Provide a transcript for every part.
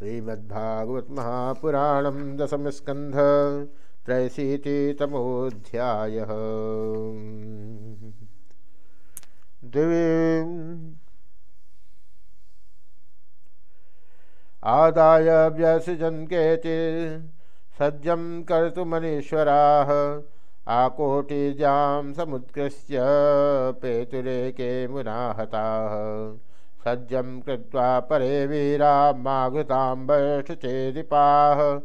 श्रीमद्भागवत महापुराण दशम स्कंध त्रैशीतितमोध्याय आदाय व्यसजन केचि सज्जं कर्तुमनीश्वराः आकोटिजां समुत्कृष्य पेतुरेके मुनाहताः। सज्जं कृत्वा परे वीरा माघृताम्बष्टचेदिपाः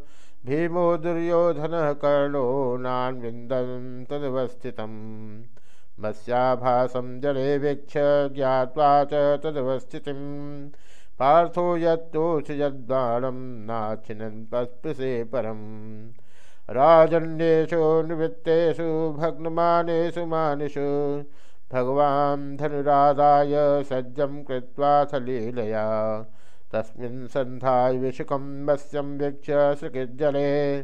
भीमो दुर्योधनः कर्णो नान्विन्दं तदवस्थितम् मत्स्याभासं जले वीक्ष ज्ञात्वा च तदवस्थितिं। पार्थो यत्तोष यद्बाणं नाचिनन् पस्पृशे परम्। राजन्येषु निवृत्तेषु भग्नमानेषु मानिषु भगवान् धनुराधाय सज्जं कृत्वा सलीलया। तस्मिन् सन्धाय विशुकं मत्स्यं वीक्ष्य सृकृज्जले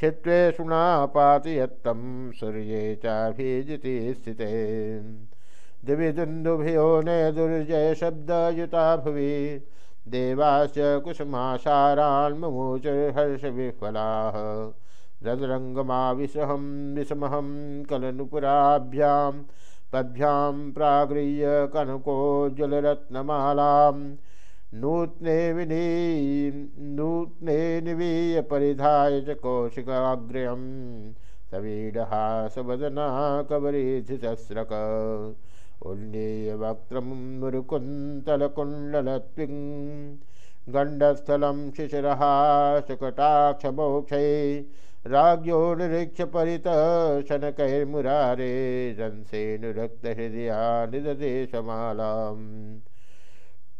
छित्त्वे सुनापाति यत्तं सूर्ये चाभिजिति स्थिते। दिवि दुन्दुभियो ने दुर्जय शब्दयुता भुवि, देवाश्च कुसुमाशारान्मुमुचुर्हर्षविह्वलाः रदरङ्गमाविषहं विषमहं कलनुपुराभ्यां पद्भ्यां प्रागृह्य कनकोज्ज्वलरत्नमालां नूत्ने विनी नूत्ने निवीय परिधाय च कौशिकाग्र्यं। सवीडहासवदना कबरीधितस्रक उल्लेय वक्त्रं मुरुकुन्तलकुण्डलत्विं। गण्डस्थलं शिशिरहा शकटाक्षमोक्षै राज्ञो निरीक्ष्य परित शनकैर्मुरारे रंसेनुरक्तहृदया निददेशमालाम्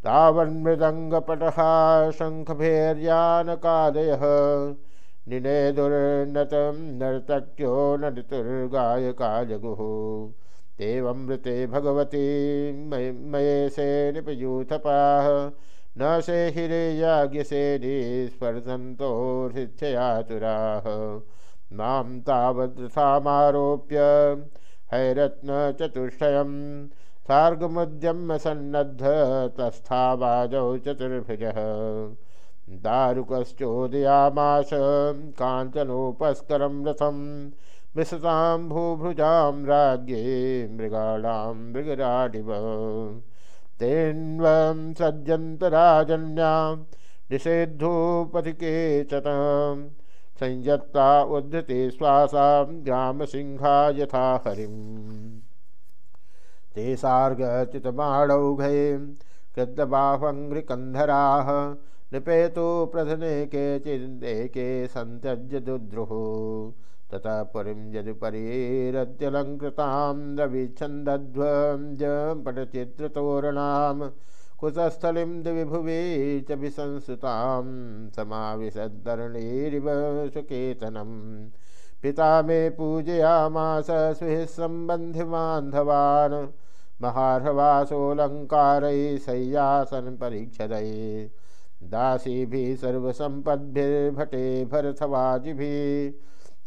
तावन्मृदङ्गपटः शङ्खभैर्यानकादयः निनेदुर्नतं नर्तक्यो नर्तुर्गायका जगुः तेवमृते भगवती मयेशे निपयूथपाः न से हिरे हिरेयाज्ञसेनी स्पर्शन्तोर्हिच्छयातुराः माँ तावदृथामारोप्य हैरत्नचतुष्टयं सार्गमुद्यम्य सन्नद्ध तस्थावाजौ चतुर्भुजः। दारुकश्चोदयामाश, काञ्चनोपस्करं रथं विशतां भूभुजां राज्ञे मृगराडिव। तेन्वं सज्जन्तराजन्यां संयत्ता उद्धते श्वासां ग्रामसिंहा यथा हरिम्। ते सार्गचितमाणौघे कृतबाह्वङ्घ्रिकन्धराः नृपेतु प्रधने केचिदेके सन्त्यज्य दुद्रुः ततः पुरीं यदुपरीरत्यलङ्कृतां रविच्छन्दध्वजपटचित्रतोरणां कुशस्थलिं दिविभुवि च विसंसुतां समाविशद्धरणीरिव सुकेतनम्। पिता मे पूजयामास सुः सम्बन्धिबान्धवान् महार्हवासोऽलङ्कारैः शय्यासन् परीक्षदैः दासीभिः सर्वसम्पद्भिर्भटे भरथवाजिभिः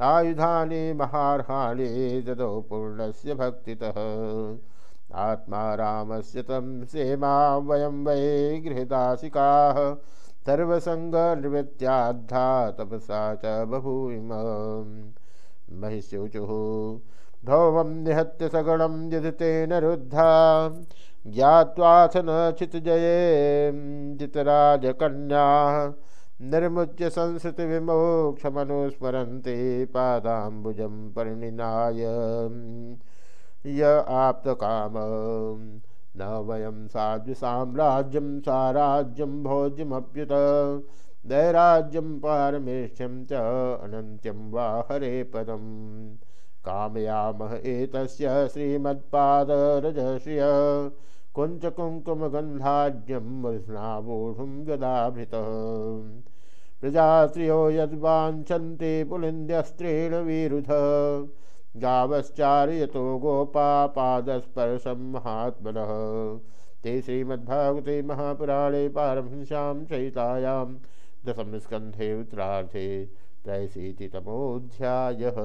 आयुधानि महार्हाणि ददौ पूर्णस्य भक्तितः। आत्मा रामस्य तं सेमा वयं वै गृहदासिकाः। तपसा च बभूविम। महिष्युचुः, भौमं निहत्य सगणं यदि रुद्धा ज्ञात्वाथ न चितजये, जितराजकन्याः। निर्मुच्य संसृतिविमोक्षमनुस्मरन्ते पादाम्बुजं परिणिनाय। य आप्तकाम, न वयं साध्विसाम्राज्यं साराज्यं भोज्यमप्युत। दैराज्यं पारमेष्यं च अनन्त्यं वा हरे पदम्। कामयामः एतस्य श्रीमत्पादरजश्रिय। कुञ्चकुङ्कुमगन्धाढ्यं मूर्ध्नावूढुं गदाभृतः प्रजाश्रियो यद्वाञ्छन्ति पुलिन्द्यस्त्रेण विरुध। गावश्चार्यतो गोपापादस्पर्शं महात्मनः। ते श्रीमद्भागवते महापुराणे पारमहंस्यां चयितायां दशमस्कन्धे उत्तरार्धे त्रयशीतितमोऽध्यायः।